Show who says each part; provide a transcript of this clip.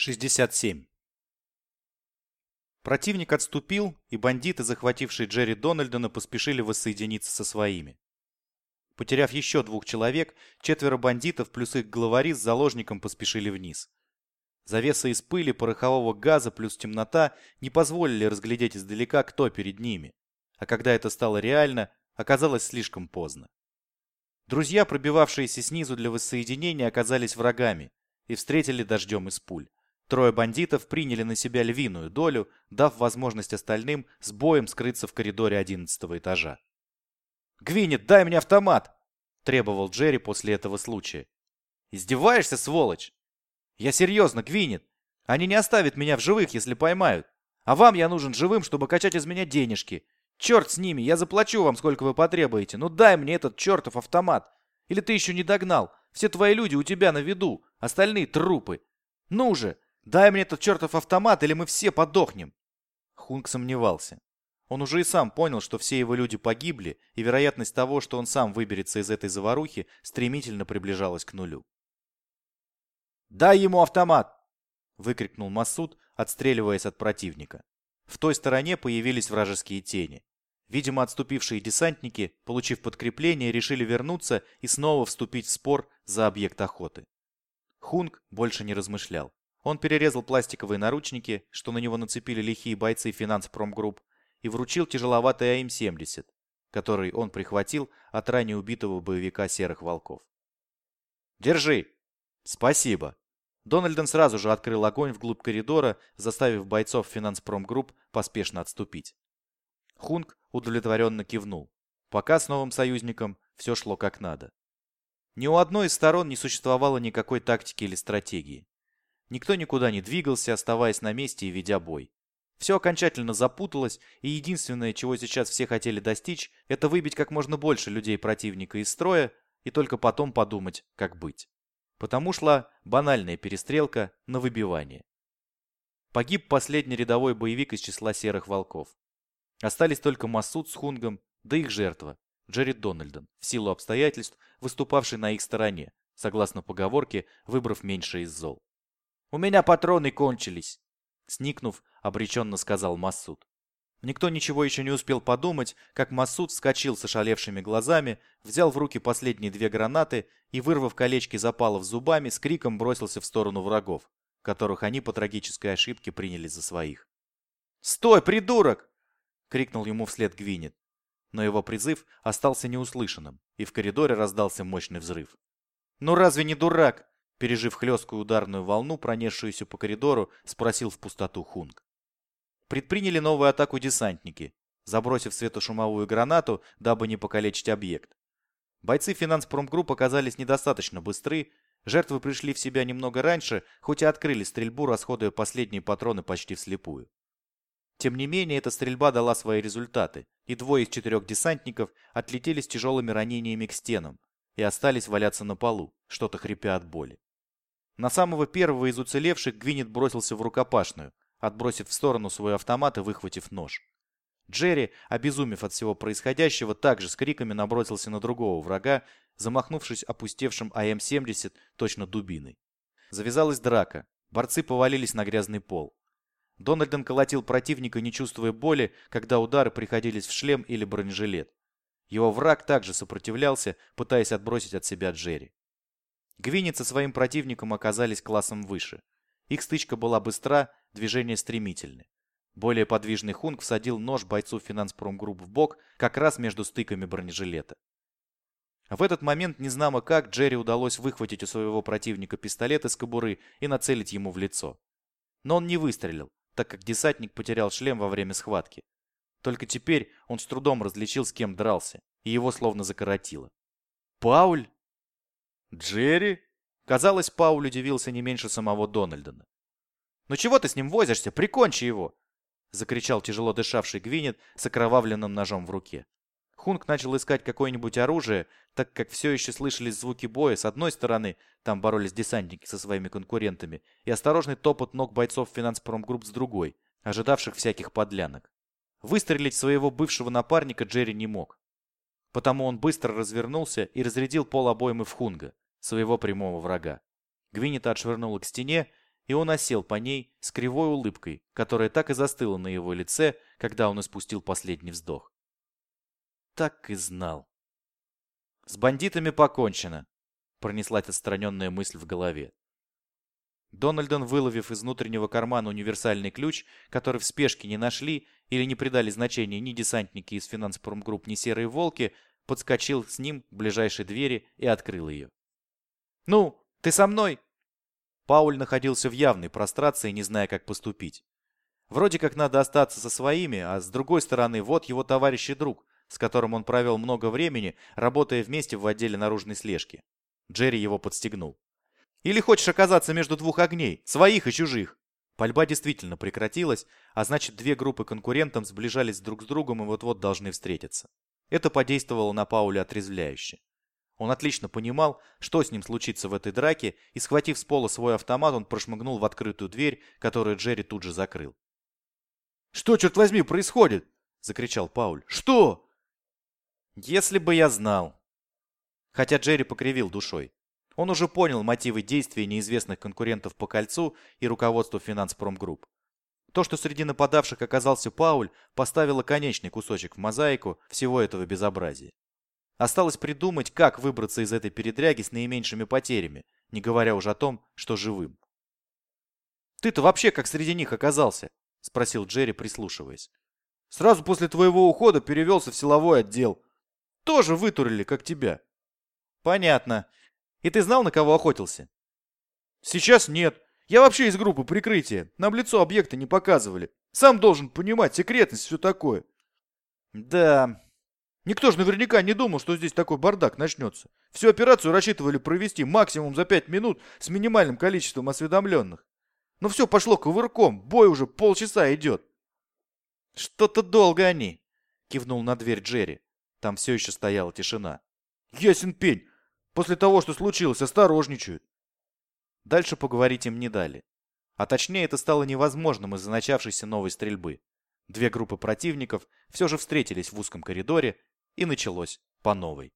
Speaker 1: 67. Противник отступил, и бандиты, захватившие Джерри Дональдона, поспешили воссоединиться со своими. Потеряв еще двух человек, четверо бандитов плюс их главари с заложником поспешили вниз. Завеса из пыли, порохового газа плюс темнота не позволили разглядеть издалека, кто перед ними. А когда это стало реально, оказалось слишком поздно. Друзья, пробивавшиеся снизу для воссоединения, оказались врагами и встретили дождем из пуль. Трое бандитов приняли на себя львиную долю, дав возможность остальным с боем скрыться в коридоре одиннадцатого этажа. «Гвинет, дай мне автомат!» – требовал Джерри после этого случая. «Издеваешься, сволочь?» «Я серьезно, Гвинет. Они не оставят меня в живых, если поймают. А вам я нужен живым, чтобы качать из меня денежки. Черт с ними, я заплачу вам, сколько вы потребуете. Ну дай мне этот чертов автомат. Или ты еще не догнал? Все твои люди у тебя на виду, остальные трупы. Ну же, Дай мне этот чертов автомат, или мы все подохнем!» Хунг сомневался. Он уже и сам понял, что все его люди погибли, и вероятность того, что он сам выберется из этой заварухи, стремительно приближалась к нулю. «Дай ему автомат!» — выкрикнул Масуд, отстреливаясь от противника. В той стороне появились вражеские тени. Видимо, отступившие десантники, получив подкрепление, решили вернуться и снова вступить в спор за объект охоты. Хунг больше не размышлял. Он перерезал пластиковые наручники, что на него нацепили лихие бойцы финанс-промгрупп, и вручил тяжеловатый АМ-70, который он прихватил от ранее убитого боевика Серых Волков. «Держи!» «Спасибо!» Дональден сразу же открыл огонь вглубь коридора, заставив бойцов финанс-промгрупп поспешно отступить. Хунг удовлетворенно кивнул. Пока с новым союзником все шло как надо. Ни у одной из сторон не существовало никакой тактики или стратегии. Никто никуда не двигался, оставаясь на месте и ведя бой. Все окончательно запуталось, и единственное, чего сейчас все хотели достичь, это выбить как можно больше людей противника из строя и только потом подумать, как быть. Потому шла банальная перестрелка на выбивание. Погиб последний рядовой боевик из числа серых волков. Остались только Масуд с Хунгом, да их жертва, Джерри Дональдон, в силу обстоятельств, выступавший на их стороне, согласно поговорке, выбрав меньше из зол. У меня патроны кончились!» Сникнув, обреченно сказал Масуд. Никто ничего еще не успел подумать, как Масуд вскочил с ошалевшими глазами, взял в руки последние две гранаты и, вырвав колечки запалов зубами, с криком бросился в сторону врагов, которых они по трагической ошибке приняли за своих. «Стой, придурок!» — крикнул ему вслед Гвинет. Но его призыв остался неуслышанным, и в коридоре раздался мощный взрыв. «Ну разве не дурак? Пережив хлесткую ударную волну, пронесшуюся по коридору, спросил в пустоту Хунг. Предприняли новую атаку десантники, забросив светошумовую гранату, дабы не покалечить объект. Бойцы финанс-промгрупп оказались недостаточно быстры, жертвы пришли в себя немного раньше, хоть и открыли стрельбу, расходуя последние патроны почти вслепую. Тем не менее, эта стрельба дала свои результаты, и двое из четырех десантников отлетели с тяжелыми ранениями к стенам и остались валяться на полу, что-то хрипя от боли. На самого первого из уцелевших Гвинет бросился в рукопашную, отбросив в сторону свой автомат и выхватив нож. Джерри, обезумев от всего происходящего, также с криками набросился на другого врага, замахнувшись опустевшим АМ-70 точно дубиной. Завязалась драка. Борцы повалились на грязный пол. Дональден колотил противника, не чувствуя боли, когда удары приходились в шлем или бронежилет. Его враг также сопротивлялся, пытаясь отбросить от себя Джерри. Гвинет со своим противником оказались классом выше. Их стычка была быстра, движения стремительны. Более подвижный Хунг всадил нож бойцу финанспромгрупп в бок, как раз между стыками бронежилета. В этот момент, незнамо как, Джерри удалось выхватить у своего противника пистолет из кобуры и нацелить ему в лицо. Но он не выстрелил, так как десантник потерял шлем во время схватки. Только теперь он с трудом различил, с кем дрался, и его словно закоротило. «Пауль?» «Джерри?» Казалось, Пауль удивился не меньше самого Дональдона. «Ну чего ты с ним возишься? Прикончи его!» Закричал тяжело дышавший Гвинет с окровавленным ножом в руке. Хунг начал искать какое-нибудь оружие, так как все еще слышались звуки боя. С одной стороны, там боролись десантники со своими конкурентами, и осторожный топот ног бойцов финанспромгрупп с другой, ожидавших всяких подлянок. Выстрелить своего бывшего напарника Джерри не мог. Потому он быстро развернулся и разрядил пол обоймы в Хунга, своего прямого врага. Гвинета отшвырнула к стене, и он осел по ней с кривой улыбкой, которая так и застыла на его лице, когда он испустил последний вздох. Так и знал. «С бандитами покончено», — пронеслась отстраненная мысль в голове. Дональдон, выловив из внутреннего кармана универсальный ключ, который в спешке не нашли или не придали значения ни десантники из финанспромгрупп, ни серые волки, подскочил с ним к ближайшей двери и открыл ее. «Ну, ты со мной?» Пауль находился в явной прострации, не зная, как поступить. Вроде как надо остаться со своими, а с другой стороны, вот его товарищ и друг, с которым он провел много времени, работая вместе в отделе наружной слежки. Джерри его подстегнул. Или хочешь оказаться между двух огней, своих и чужих? Пальба действительно прекратилась, а значит две группы конкурентов сближались друг с другом и вот-вот должны встретиться. Это подействовало на Пауля отрезвляюще. Он отлично понимал, что с ним случится в этой драке, и, схватив с пола свой автомат, он прошмыгнул в открытую дверь, которую Джерри тут же закрыл. «Что, черт возьми, происходит?» — закричал Пауль. «Что?» «Если бы я знал!» Хотя Джерри покривил душой. Он уже понял мотивы действий неизвестных конкурентов по кольцу и руководству финанспромгрупп. То, что среди нападавших оказался Пауль, поставило конечный кусочек в мозаику всего этого безобразия. Осталось придумать, как выбраться из этой передряги с наименьшими потерями, не говоря уже о том, что живым. «Ты-то вообще как среди них оказался?» — спросил Джерри, прислушиваясь. «Сразу после твоего ухода перевелся в силовой отдел. Тоже вытурили, как тебя». «Понятно. И ты знал, на кого охотился? Сейчас нет. Я вообще из группы прикрытия. Нам лицо объекта не показывали. Сам должен понимать, секретность, все такое. Да. Никто же наверняка не думал, что здесь такой бардак начнется. Всю операцию рассчитывали провести максимум за пять минут с минимальным количеством осведомленных. Но все пошло ковырком, бой уже полчаса идет. Что-то долго они, кивнул на дверь Джерри. Там все еще стояла тишина. Ясен пень. После того, что случилось, осторожничают. Дальше поговорить им не дали. А точнее, это стало невозможным из-за начавшейся новой стрельбы. Две группы противников все же встретились в узком коридоре, и началось по новой.